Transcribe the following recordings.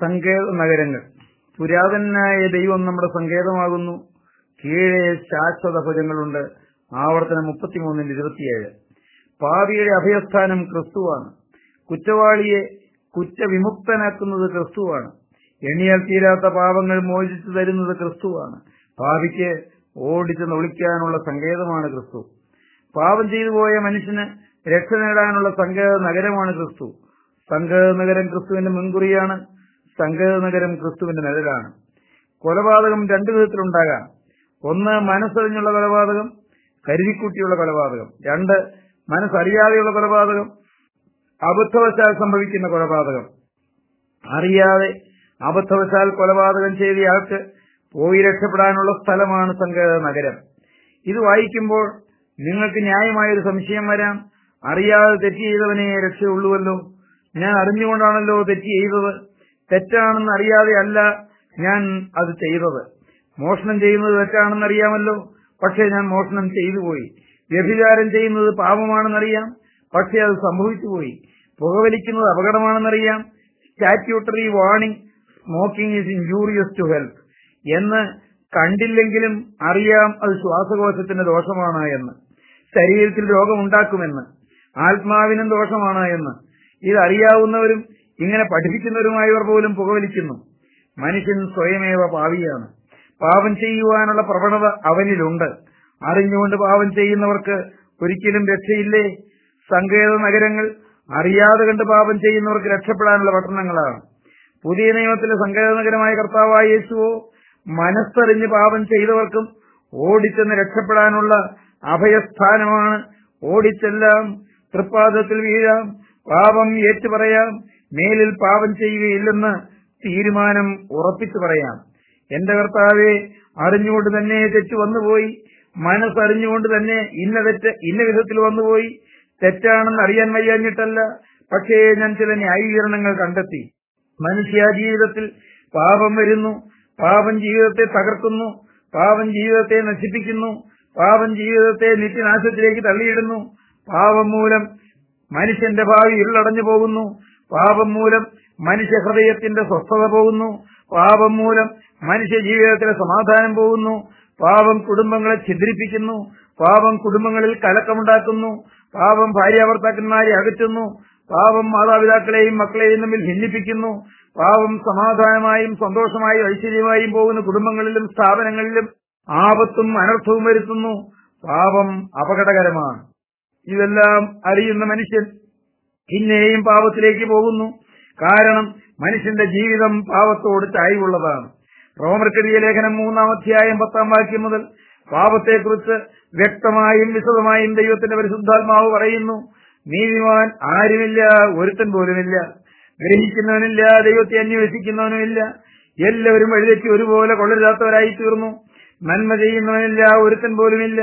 സങ്കേത നഗരങ്ങൾ. പുരാതനായ ദൈവം നമ്മുടെ സങ്കേതമാകുന്നു. കീഴെ ശാശ്വത ഭുജങ്ങളുണ്ട്. ആവർത്തനം മുപ്പത്തിമൂന്നിന്റെ ഇരുപത്തിയേഴ്. പാപിയുടെ അഭയസ്ഥാനം ക്രിസ്തുവാണ്. കുറ്റവാളിയെ കുറ്റവിമുക്തനാക്കുന്നത് ക്രിസ്തുവാണ്. എണ്ണിയാൽ തീരാത്ത പാപങ്ങൾ മോചിച്ചു തരുന്നത് ക്രിസ്തുവാണ്. പാപിക്ക് ഓടിച്ച് നൊളിക്കാനുള്ള സങ്കേതമാണ് ക്രിസ്തു. പാപം ചെയ്തു പോയ മനുഷ്യന് രക്ഷ നേടാനുള്ള സങ്കേത നഗരമാണ് ക്രിസ്തു. സങ്കേത നഗരം ക്രിസ്തുവിന്റെ മുൻകുറിയാണ്. സങ്കേത നഗരം ക്രിസ്തുവിന്റെ നിഴലാണ്. കൊലപാതകം രണ്ടു വിധത്തിലുണ്ടാകാം. ഒന്ന് മനസ്സറിഞ്ഞുള്ള കൊലപാതകം കരുതിക്കുട്ടിയുള്ള കൊലപാതകം. രണ്ട് മനസ്സറിയാതെയുള്ള കൊലപാതകം അബദ്ധവശാൽ സംഭവിക്കുന്ന കൊലപാതകം. അറിയാതെ അബദ്ധവശാൽ കൊലപാതകം ചെയ്തയാൾക്ക് പോയി രക്ഷപ്പെടാനുള്ള സ്ഥലമാണ് സങ്കേത നഗരം ഇത് വായിക്കുമ്പോൾ നിങ്ങൾക്ക് ന്യായമായൊരു സംശയം വരാം. അറിയാതെ തെറ്റ് ചെയ്തവനെ രക്ഷയുള്ളൂവല്ലോ. ഞാൻ അറിഞ്ഞുകൊണ്ടാണല്ലോ തെറ്റ് ചെയ്തത്. തെറ്റാണെന്ന് അറിയാതെയല്ല ഞാൻ അത് ചെയ്തത്. മോഷണം ചെയ്യുന്നത് തെറ്റാണെന്നറിയാമല്ലോ പക്ഷേ ഞാൻ മോഷണം ചെയ്തു പോയി. വ്യഭിചാരം ചെയ്യുന്നത് പാപമാണെന്നറിയാം. പക്ഷേ അത് സംഭവിച്ചു പോയി. പുകവലിക്കുന്നത് അപകടമാണെന്നറിയാം. Statutory warning smoking is injurious to health എന്ന് കണ്ടില്ലെങ്കിലും അറിയാം അത് ശ്വാസകോശത്തിന്റെ ദോഷമാണ് എന്ന്. ശരീരത്തിൽ രോഗമുണ്ടാക്കുമെന്ന്. ആത്മാവിനും ദോഷമാണ് എന്ന്. ഇതറിയാവുന്നവരും ഇങ്ങനെ പഠിപ്പിക്കുന്നവരുമായവർ പോലും പുകവലിക്കുന്നു. മനുഷ്യൻ സ്വയമേവ പാവിയാണ്. പാപം ചെയ്യുവാനുള്ള പ്രവണത അവനിലുണ്ട്. അറിഞ്ഞുകൊണ്ട് പാപം ചെയ്യുന്നവർക്ക് ഒരിക്കലും രക്ഷയില്ലേ? സങ്കേത നഗരങ്ങൾ അറിയാതെ കണ്ട് പാപം ചെയ്യുന്നവർക്ക് രക്ഷപ്പെടാനുള്ള പട്ടണങ്ങളാണ്. പുതിയ നിയമത്തിലെ സങ്കേത നഗരമായ കർത്താവായ യേശുവോ മനസ്സറിഞ്ഞ് പാപം ചെയ്തവർക്കും ഓടിച്ചെന്ന് രക്ഷപ്പെടാനുള്ള അഭയസ്ഥാനമാണ്. ഓടിച്ചെല്ലാം തൃപ്പാദത്തിൽ വീഴാം. പാപം ഏറ്റുപറയാം മേലിൽ പാപം ചെയ്യുകയില്ലെന്ന് തീരുമാനം ഉറപ്പിച്ചു പറയാം. എന്റെ കർത്താവെ അറിഞ്ഞുകൊണ്ട് തന്നെ തെറ്റ് വന്നുപോയി. മനസ്സറിഞ്ഞുകൊണ്ട് തന്നെ ഇന്ന തെറ്റ് ഇന്ന വിധത്തിൽ വന്നുപോയി. തെറ്റാണെന്ന് അറിയാൻ വയ്യാഞ്ഞിട്ടല്ല. പക്ഷേ ഞാൻ ചില ന്യായീകരണങ്ങൾ കണ്ടെത്തി. മനുഷ്യ ജീവിതത്തിൽ പാപം വരുന്നു. പാപം ജീവിതത്തെ തകർക്കുന്നു. പാപം ജീവിതത്തെ നശിപ്പിക്കുന്നു. പാപം ജീവിതത്തെ നിത്യനാശത്തിലേക്ക് തള്ളിയിടുന്നു. പാപം മൂലം മനുഷ്യന്റെ ഭാവി ഇരുളടഞ്ഞു പോകുന്നു. പാപം മൂലം മനുഷ്യ ഹൃദയത്തിന്റെ സ്വസ്ഥത പോകുന്നു. പാപം മൂലം മനുഷ്യ ജീവിതത്തിലെ സമാധാനം പോകുന്നു. പാപം കുടുംബങ്ങളെ ഛിദ്രിപ്പിക്കുന്നു. പാപം കുടുംബങ്ങളിൽ കലക്കമുണ്ടാക്കുന്നു. പാപം ഭാര്യ ഭർത്താക്കന്മാരെ അകറ്റുന്നു. പാപം മാതാപിതാക്കളെയും മക്കളെയും തമ്മിൽ ഭിന്നിപ്പിക്കുന്നു. പാപം സമാധാനമായും സന്തോഷമായും ഐശ്വര്യമായും പോകുന്ന കുടുംബങ്ങളിലും സ്ഥാപനങ്ങളിലും ആപത്തും അനർത്ഥവും വരുത്തുന്നു. പാപം അപകടകരമാണ്. ഇതെല്ലാം അറിയുന്ന മനുഷ്യൻ പിന്നെയും പാപത്തിലേക്ക് പോകുന്നു. കാരണം മനുഷ്യന്റെ ജീവിതം പാപത്തോട് ചായ്വുള്ളതാണ്. റോമർക്കെതിയ ലേഖനം മൂന്നാം അധ്യായം പത്താം വാക്യം മുതൽ പാപത്തെക്കുറിച്ച് വ്യക്തമായും വിശദമായും ദൈവത്തിന്റെ പരിശുദ്ധാത്മാവ് പറയുന്നു. നീതിമാൻ ആരുമില്ല ഒരുത്തൻ പോലുമില്ല. ഗ്രഹിക്കുന്നവനില്ല ദൈവത്തെ അന്വേഷിക്കുന്നവനുമില്ല. എല്ലാവരും വഴിതെറ്റി ഒരുപോലെ കൊള്ളരുതാത്തവരായി തീർന്നു. നന്മ ചെയ്യുന്നവനില്ല ഒരുത്തൻ പോലുമില്ല.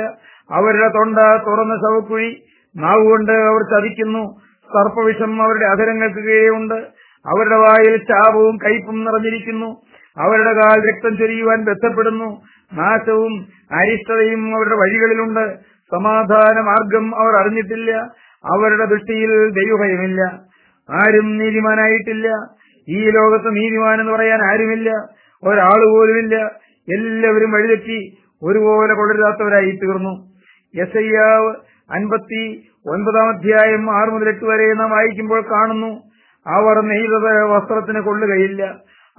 അവരുടെ തൊണ്ട തുറന്ന ശവക്കുഴി നാവുകൊണ്ട് അവർ ചതിക്കുന്നു. സർപ്പവിഷം അവരുടെ അധരങ്ങൾക്ക് കീഴെയുണ്ട് അവരുടെ വായിൽ ശാപവും കയ്പും നിറഞ്ഞിരിക്കുന്നു. അവരുടെ കാൽ രക്തം ചൊരിയുവാൻ ബന്ധപ്പെടുന്നു. നാശവും അരിഷ്ടതയും അവരുടെ വഴികളിലുണ്ട്. സമാധാന മാർഗം അവർ അറിഞ്ഞിട്ടില്ല. അവരുടെ ദൃഷ്ടിയിൽ ദൈവഭയമില്ല. ആരും നീതിമാനായിട്ടില്ല. ഈ ലോകത്ത് നീതിമാൻ എന്ന് പറയാൻ ആരുമില്ല. ഒരാൾ പോലുമില്ല എല്ലാവരും വഴിതെറ്റി ഒരുപോലെ കൊള്ളരുതാത്തവരായി തീർന്നു യസയ്യാവ് അൻപത്തി ഒൻപതാം അധ്യായം ആറ് മുതൽ എട്ട് വരെ നാം വായിക്കുമ്പോൾ കാണുന്നു അവർ നെയ്തത് വസ്ത്രത്തിന് കൊള്ളുകയില്ല.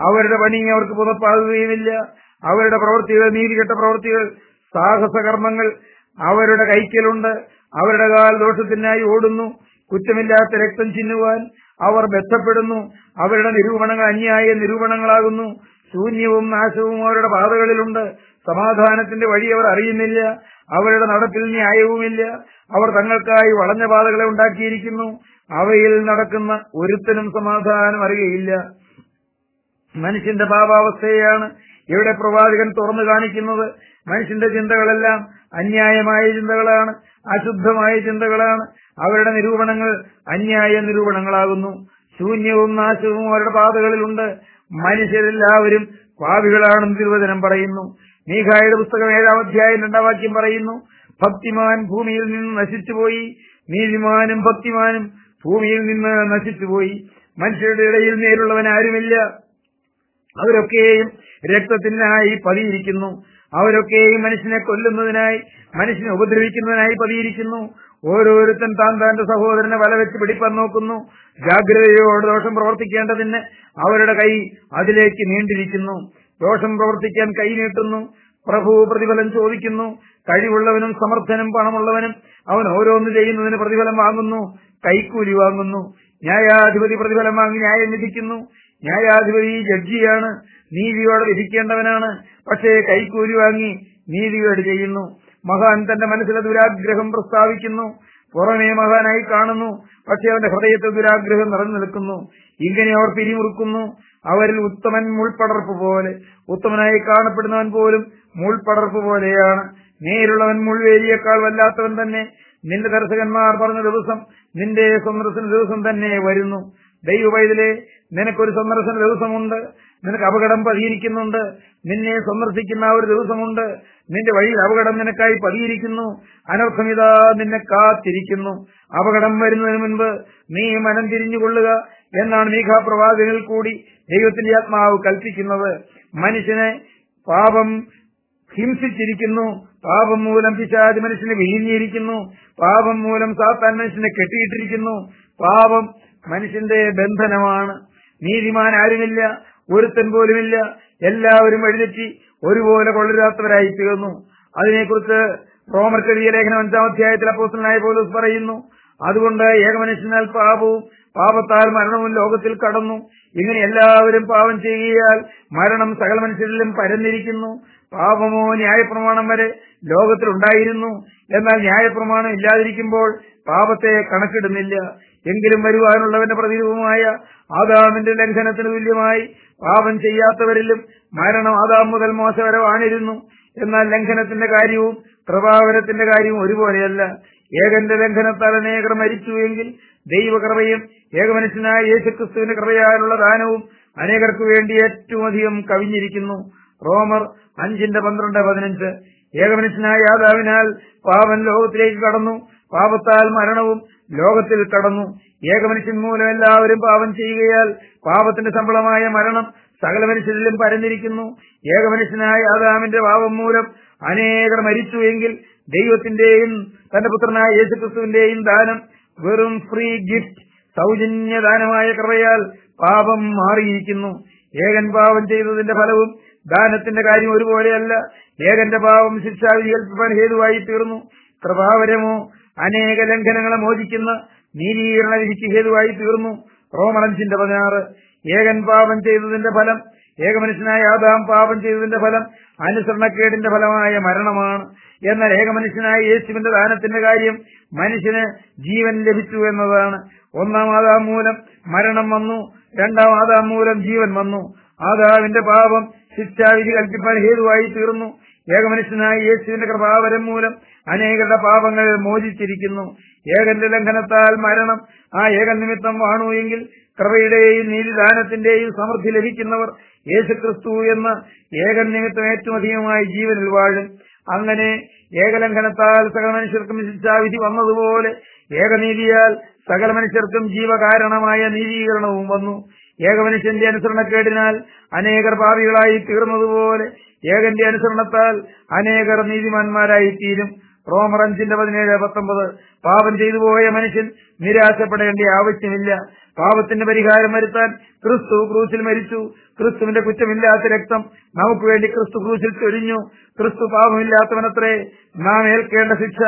അവരുടെ പണി അവർക്ക് പുതപ്പാകുകയുമില്ല അവരുടെ പ്രവൃത്തികൾ നീതികെട്ട പ്രവൃത്തികൾ സാഹസകർമ്മങ്ങൾ അവരുടെ കൈക്കലുണ്ട്. അവരുടെ കാൽ ദോഷത്തിനായി ഓടുന്നു. കുറ്റമില്ലാത്ത രക്തം ചിന്നുവാൻ അവർ ബന്ധപ്പെടുന്നു. അവരുടെ നിരൂപണങ്ങൾ അന്യായ നിരൂപണങ്ങളാകുന്നു. ശൂന്യവും നാശവും അവരുടെ പാതകളിലുണ്ട്. സമാധാനത്തിന്റെ വഴി അവർ അറിയുന്നില്ല. അവരുടെ നടപ്പിൽ ന്യായവുമില്ല. അവർ തങ്ങൾക്കായി വളഞ്ഞ പാതകളെ ഉണ്ടാക്കിയിരിക്കുന്നു. അവയിൽ നടക്കുന്ന ഒരുത്തനും സമാധാനം അറിയയില്ല മനുഷ്യന്റെ പാപാവസ്ഥയാണ് ഇവിടെ പ്രവാചകൻ തുറന്നു കാണിക്കുന്നത്. മനുഷ്യന്റെ ചിന്തകളെല്ലാം അന്യായമായ ചിന്തകളാണ് അശുദ്ധമായ ചിന്തകളാണ്. അവരുടെ നിരൂപണങ്ങൾ അന്യായ നിരൂപണങ്ങളാകുന്നു. ശൂന്യവും നാശവും അവരുടെ പാതകളിലുണ്ട്. മനുഷ്യരെല്ലാവരും പാപികളാണെന്ന് തിരുവചനം പറയുന്നു. മീഖായുടെ പുസ്തകം ഏഴാം അധ്യായം രണ്ടാം വാക്യം പറയുന്നു ഭക്തിമാൻ ഭൂമിയിൽ നിന്ന് നശിച്ചുപോയി നീതിമാനും ഭക്തിമാനും ഭൂമിയിൽ നിന്ന് നശിച്ചുപോയി. മനുഷ്യരുടെ ഇടയിൽ നേരുള്ളവൻ ആരുമില്ല. അവരൊക്കെയും രക്തത്തിനായി പതിയിരിക്കുന്നു. അവരൊക്കെയും മനുഷ്യനെ കൊല്ലുന്നതിനായി മനുഷ്യനെ ഉപദ്രവിക്കുന്നതിനായി പതിയിരിക്കുന്നു. ഓരോരുത്തൻ താൻ താന്റെ സഹോദരനെ വലവെച്ച് പിടിപ്പാൻ നോക്കുന്നു. ജാഗ്രതയോട് ദോഷം പ്രവർത്തിക്കേണ്ടതിന് അവരുടെ കൈ അതിലേക്ക് നീണ്ടിരിക്കുന്നു. ദോഷം പ്രവർത്തിക്കാൻ കൈ നീട്ടുന്നു. പ്രഭു പ്രതിഫലം ചോദിക്കുന്നു. കഴിവുള്ളവനും സമർത്ഥനും പണമുള്ളവനും അവൻ ഓരോന്ന് ചെയ്യുന്നതിന് പ്രതിഫലം വാങ്ങുന്നു. കൈക്കൂലി വാങ്ങുന്നു. ന്യായാധിപതി പ്രതിഫലം വാങ്ങി ന്യായം വിധിക്കുന്നു. ന്യായാധിപതി ജഡ്ജിയാണ്. നീതിയോടെ വിധിക്കേണ്ടവനാണ്. പക്ഷേ കൈക്കൂലി വാങ്ങി നീതിയോട് ചെയ്യുന്നു. മഹാൻ തന്റെ മനസ്സിലെ ദുരാഗ്രഹം പ്രസ്താവിക്കുന്നു. പുറമേ മഹാനായി കാണുന്നു. പക്ഷെ അവന്റെ ഹൃദയത്തെ ദുരാഗ്രഹം നിറഞ്ഞു നിൽക്കുന്നു. ഇങ്ങനെ അവർ പിരിമുറുക്കുന്നു. അവരിൽ ഉത്തമൻ മുൾപടർപ്പ് പോലെ. ഉത്തമനായി കാണപ്പെടുന്നവൻ പോലും മുൾപടർപ്പ് പോലെയാണ്. നേരുള്ളവൻ മുൾവേലിയേക്കാൾ വല്ലാത്തവൻ തന്നെ. നിന്റെ ദർശകന്മാർ പറഞ്ഞ ദിവസം നിന്റെ സന്ദർശന ദിവസം തന്നെ വരുന്നു. ദൈവവൈതലെ നിനക്കൊരു സന്ദർശന ദിവസമുണ്ട്. നിനക്ക് അപകടം പതിയിരിക്കുന്നുണ്ട്. നിന്നെ സന്ദർശിക്കുന്ന ഒരു ദിവസമുണ്ട്. നിന്റെ വഴിയിൽ അപകടം നിനക്കായി പതിയിരിക്കുന്നു. അനർത്ഥമിതാ നിന്നെ കാത്തിരിക്കുന്നു. അപകടം വരുന്നതിന് മുൻപ് നീ മനം തിരിഞ്ഞുകൊള്ളുക എന്നാണ് മീഘാപ്രവാചകനിൽ കൂടി ദൈവത്തിന്റെ ആത്മാവ് കൽപ്പിക്കുന്നത്. മനുഷ്യനെ പാപം ഹിംസിച്ചിരിക്കുന്നു. പാപം മൂലം പിശാജ് മനുഷ്യനെ വിഴിഞ്ഞിരിക്കുന്നു പാപം മൂലം സാത്താൻ മനുഷ്യനെ കെട്ടിയിട്ടിരിക്കുന്നു. പാപം മനുഷ്യന്റെ ബന്ധനമാണ്. നീതിമാൻ ആരുമില്ല ഒരുത്തൻ പോലുമില്ല. എല്ലാവരും വഴിതെറ്റി ഒരുപോലെ കൊള്ളരാത്തവരായി തീർന്നു. അതിനെക്കുറിച്ച് റോമർക്കെഴുതിയ ലേഖനം അഞ്ചാം അധ്യായത്തിൽ അപ്പോസ്റ്റലായ പോലീസ് പറയുന്നു. അതുകൊണ്ട് ഏകമനുഷ്യനാൽ പാപവും പാപത്താൽ മരണവും ലോകത്തിൽ കടന്നു. ഇങ്ങനെ എല്ലാവരും പാപം ചെയ്യുകയാൽ മരണം സകല മനുഷ്യരിലും പരന്നിരിക്കുന്നു. പാപമോ ന്യായപ്രമാണം വരെ ലോകത്തിലുണ്ടായിരുന്നു. എന്നാൽ ന്യായപ്രമാണം ഇല്ലാതിരിക്കുമ്പോൾ പാപത്തെ കണക്കിടുന്നില്ല. എങ്കിലും വരുവാനുള്ളവന്റെ പ്രതിരൂപമായ ആദാമിന്റെ ലംഘനത്തിന് തുല്യമായി പാപം ചെയ്യാത്തവരിലും മരണം ആദാം മുതൽ മോശ വരെ വാണിരുന്നു. എന്നാൽ ലംഘനത്തിന്റെ കാര്യവും പ്രഭാവനത്തിന്റെ കാര്യവും ഒരുപോലെയല്ല. ഏകന്റെ ലംഘനത്താൽ അനേകർ മരിച്ചു എങ്കിൽ ദൈവകൃപയും ഏകമനുഷ്യനായ യേശുക്രിസ്തുവിന്റെ കൃപയാലുള്ള ദാനവും അനേകർക്ക് വേണ്ടി ഏറ്റവും അധികം കവിഞ്ഞിരിക്കുന്നു. റോമർ അഞ്ചിന്റെ പന്ത്രണ്ട് പതിനഞ്ച്. ഏകമനുഷ്യനായ യാദാവിനാൽ പാപൻ ലോകത്തിലേക്ക് കടന്നു. പാപത്താൽ മരണവും ലോകത്തിൽ കടന്നു. ഏകമനുഷ്യൻ മൂലം എല്ലാവരും പാപം ചെയ്യുകയാൽ പാപത്തിന്റെ ശമ്പളമായ മരണം സകല മനുഷ്യരിലും പരന്നിരിക്കുന്നു. ഏകമനുഷ്യനായ ആദാമിന്റെ പാപം മൂലം അനേകർ മരിച്ചു എങ്കിൽ ദൈവത്തിന്റെയും തന്റെ പുത്രനായ യേശുക്രിസ്തുവിന്റെയും ദാനം വെറും ഫ്രീ ഗിഫ്റ്റ് സൗജന്യ ദാനമായ കൃപയാൽ പാപം മാറിയിരിക്കുന്നു. ഏകൻ പാപം ചെയ്തതിന്റെ ഫലവും ദാനത്തിന്റെ കാര്യം ഒരുപോലെയല്ല. ഏകന്റെ പാപം ശിക്ഷാവിധി കൽപ്പിക്കാൻ ഹേതുവായി തീർന്നു. കൃപാവരമോ അനേക ലംഘനങ്ങളെ മോചിക്കുന്ന നീതീകരണ വിധിക്ക് ഹേതുവായി തീർന്നു. റോമണഞ്ചിന്റെ പതിനാറ്. ഏകൻ പാപം ചെയ്തതിന്റെ ഫലം ഏകമനുഷ്യനായ ആദാം പാപം ചെയ്തതിന്റെ ഫലം അനുസരണക്കേടിന്റെ ഫലമായ മരണമാണ്. എന്നാൽ ഏകമനുഷ്യനായ യേശുവിന്റെ ദാനത്തിന്റെ കാര്യം മനുഷ്യന് ജീവൻ ലഭിച്ചു എന്നതാണ്. ഒന്നാം ആദാം മൂലം മരണം വന്നു രണ്ടാം ആദാം മൂലം ജീവൻ വന്നു. ആദാവിന്റെ പാപം ശിക്ഷാവിധി കൽപ്പിക്കാൻ ഹേതുവായി തീർന്നു. ഏകമനുഷ്യനായ യേശുവിന്റെ കൃപാവരം മൂലം അനേകരുടെ പാപങ്ങൾ മോചിച്ചിരിക്കുന്നു. ഏകന്റെ ലംഘനത്താൽ മരണം. ആ ഏക നിമിത്തം വാണു എങ്കിൽ കൃപയുടെയും നീതിദാനത്തിന്റെയും സമൃദ്ധി ലഭിക്കുന്നവർ യേശുക്രിസ്തു എന്ന ഏകൻ നിമിത്തം ഏറ്റവും അധികമായി ജീവനിൽ വാഴും. അങ്ങനെ ഏകലംഘനത്താൽ സകല മനുഷ്യർക്കും ശിക്ഷാവിധി വന്നതുപോലെ ഏകനീതിയാൽ സകല മനുഷ്യർക്കും ജീവകാരണമായ നീതീകരണവും വന്നു. ഏകമനുഷ്യന്റെ അനുസരണക്കേടിനാൽ അനേകർ പാപികളായി തീർന്നതുപോലെ ഏകന്റെ അനുസരണത്താൽ അനേകർ നീതിമാന്മാരായി തീരും റോമർ അഞ്ചിന്റെ പതിനേഴ് പത്തൊമ്പത് പാപം ചെയ്തു പോയ മനുഷ്യൻ നിരാശപ്പെടേണ്ട ആവശ്യമില്ല. പാപത്തിന്റെ പരിഹാരം വരുത്താൻ ക്രിസ്തു ക്രൂസിൽ മരിച്ചു. ക്രിസ്തുവിന്റെ കുറ്റമില്ലാത്ത രക്തം നമുക്ക് വേണ്ടി ക്രിസ്തു ക്രൂസിൽ ചൊരിഞ്ഞു. ക്രിസ്തു പാപമില്ലാത്തവനത്രേ നാം ഏൽക്കേണ്ട ശിക്ഷ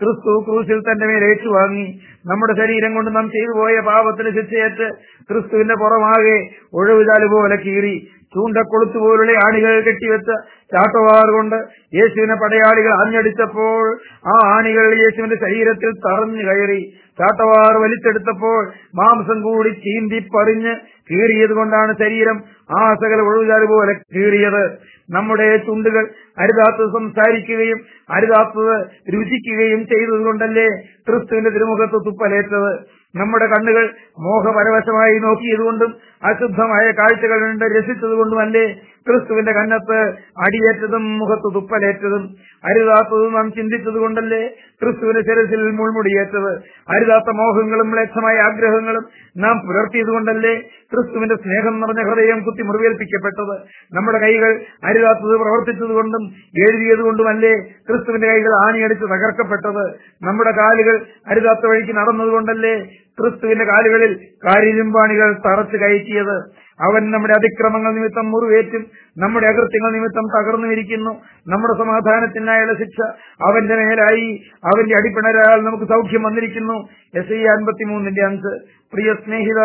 ക്രിസ്തു ക്രൂസിൽ തന്റെ മേൽ ഏറ്റുവാങ്ങി. നമ്മുടെ ശരീരം കൊണ്ട് നാം ചെയ്തു പോയ പാപത്തിന് ശിക്ഷയേറ്റ് ക്രിസ്തുവിന്റെ പുറമാകെ ഒഴിവുചാൽ പോലെ കീറി. ചൂണ്ടക്കൊളുത്തു പോലുള്ള ആണികൾ കെട്ടിവെച്ച ചാട്ടവാർ കൊണ്ട് യേശുവിനെ പടയാളികൾ ആഞ്ഞടിച്ചപ്പോൾ ആ ആണികൾ യേശുവിന്റെ ശരീരത്തിൽ തറഞ്ഞു കയറി. ചാട്ടവാർ വലിച്ചെടുത്തപ്പോൾ മാംസം കൂടി ചീന്തി പറിഞ്ഞ് കീറിയത് കൊണ്ടാണ് ശരീരം ആ സകല ഒഴിവുചാൽ പോലെ കീറിയത്. നമ്മുടെ ചുണ്ടുകൾ അരുതാത്ത സംസാരിക്കുകയും അരുതാത്തത് രുചിക്കുകയും ചെയ്തതുകൊണ്ടല്ലേ ക്രിസ്തുവിന്റെ തിരുമുഖത്ത് തുപ്പലേറ്റത്? നമ്മുടെ കണ്ണുകൾ മോഹപരവശമായി നോക്കിയതുകൊണ്ടും അശുദ്ധമായ കാഴ്ചകൾ കണ്ട് രസിച്ചതുകൊണ്ടുമല്ലേ ക്രിസ്തുവിന്റെ കന്നത്ത് അടിയേറ്റതും മുഖത്ത് തുപ്പലേറ്റതും അരുതാത്തതും നാം ചിന്തിച്ചത് കൊണ്ടല്ലേ ക്രിസ്തുവിന്റെ ശിരസിൽ മുൾമുടിയേറ്റത്? അരുതാത്ത മോഹങ്ങളും മ്ലേച്ഛമായ ആഗ്രഹങ്ങളും നാം പുലർത്തിയത് കൊണ്ടല്ലേ ക്രിസ്തുവിന്റെ സ്നേഹം നിറഞ്ഞ ഹൃദയം കുത്തി മുറിവേൽപ്പിക്കപ്പെട്ടത് നമ്മുടെ കൈകൾ അരുതാത്തത് പ്രവർത്തിച്ചതുകൊണ്ടും എഴുതിയത് കൊണ്ടുമല്ലേ ക്രിസ്തുവിന്റെ കൈകൾ ആണിയടിച്ച് തകർക്കപ്പെട്ടത്? നമ്മുടെ കാലുകൾ അരുതാത്ത വഴിക്ക് നടന്നതുകൊണ്ടല്ലേ ക്രിസ്തുവിന്റെ കാലുകളിൽ കാരിരുമ്പാണികൾ തറച്ചു കയറ്റിയത്? അവൻ നമ്മുടെ അതിക്രമങ്ങൾ നിമിത്തം മുറിവേറ്റും നമ്മുടെ അകൃത്യങ്ങൾ നിമിത്തം തകർന്നു ഇരിക്കുന്നു നമ്മുടെ സമാധാനത്തിനായുള്ള ശിക്ഷ അവന്റെ മേലായി അവന്റെ അടിപ്പിണരാൽ നമുക്ക് സൗഖ്യം വന്നിരിക്കുന്നു. എസ് ഐ അൻപത്തിമൂന്നിന്റെ അഞ്ച്. പ്രിയ സ്നേഹിത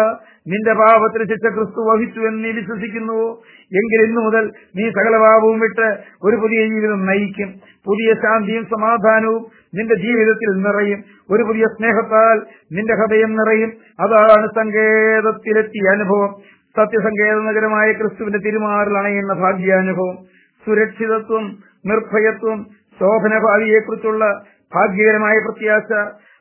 നിന്റെ പാപത്തിന് ശിക്ഷ ക്രിസ്തു വഹിച്ചു എന്ന് നീ വിശ്വസിക്കുന്നുവോ എങ്കിൽ ഇന്നു മുതൽ നീ സകല പാപവും വിട്ട് ഒരു പുതിയ ജീവിതം നയിക്കും. പുതിയ ശാന്തിയും സമാധാനവും നിന്റെ ജീവിതത്തിൽ നിറയും. ഒരു പുതിയ സ്നേഹത്താൽ നിന്റെ ഹൃദയം നിറയും. അതാണ് സങ്കേതത്തിലെത്തിയ അനുഭവം. സത്യസങ്കേത നഗരമായ ക്രിസ്തുവിന്റെ തിരുമാറിൽ അണയുന്ന ഭാഗ്യാനുഭവം സുരക്ഷിതത്വം നിർഭയത്വം ശോഭന ഭാവിയെക്കുറിച്ചുള്ള ഭാഗ്യകരമായ പ്രത്യാശ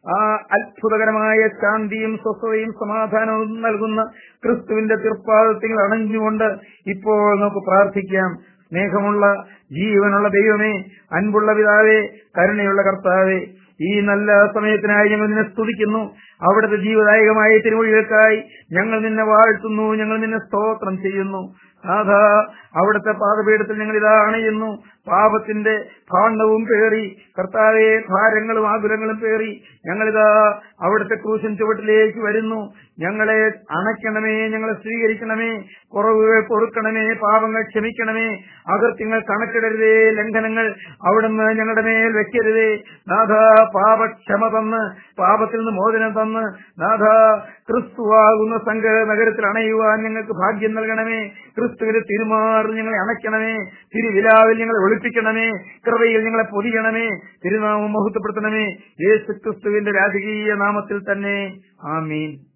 ആ അത്ഭുതകരമായ ശാന്തിയും സ്വസ്ഥതയും സമാധാനവും നൽകുന്ന ക്രിസ്തുവിന്റെ തീർപ്പാദത്തിൽ അണഞ്ഞുകൊണ്ട് ഇപ്പോൾ നമുക്ക് പ്രാർത്ഥിക്കാം. സ്നേഹമുള്ള ജീവനുള്ള ദൈവമേ അൻപുള്ള പിതാവേ കരുണയുള്ള കർത്താവേ ഈ നല്ല സമയത്തിനായി ഞങ്ങൾ നിന്നെ സ്തുതിക്കുന്നു. അവിടുത്തെ ജീവദായകമായ തിരുമൊഴികൾക്കായി ഞങ്ങൾ നിന്നെ വാഴ്ത്തുന്നു. ഞങ്ങൾ നിന്നെ സ്തോത്രം ചെയ്യുന്നു. നാഥ അവിടുത്തെ പാദപീഠത്തിൽ ഞങ്ങൾ ഇതാ അണയുന്നു. പാപത്തിന്റെ ഭാണ്ഡവും പേറി കർത്താവെ ഭാരങ്ങളും ആകുലങ്ങളും പേറി ഞങ്ങളിതാ അവിടുത്തെ ക്രൂശൻ ചുവട്ടിലേക്ക് വരുന്നു. ഞങ്ങളെ അണയ്ക്കണമേ ഞങ്ങളെ സ്വീകരിക്കണമേ കുറവുകൾ പൊറുക്കണമേ പാപങ്ങൾ ക്ഷമിക്കണമേ അകൃത്യങ്ങൾ കണക്കിടരുതേ ലംഘനങ്ങൾ അവിടുന്ന് ഞങ്ങളുടെ മേൽ വെക്കരുതേ. നാഥ പാപക്ഷമ തന്ന് പാപത്തിൽ നിന്ന് മോചനം തന്ന് നാഥ ക്രിസ്തുവാകുന്ന സംഘ നഗരത്തിൽ അണയുവാൻ ഞങ്ങൾക്ക് ഭാഗ്യം നൽകണമേ. ക്രിസ്തുവിന്റെ തിരുമാറി ഞങ്ങളെ അണയ്ക്കണമേ തിരുവിലാവിൽ ഞങ്ങളെ ഒളിപ്പിക്കണമേ കൃപയിൽ ഞങ്ങളെ പൊതിയണമേ തിരുനാമം മഹത്വപ്പെടുത്തണമേ. യേശു ക്രിസ്തുവിന്റെ രാജകീയ നാമത്തിൽ തന്നെ. ആമീൻ.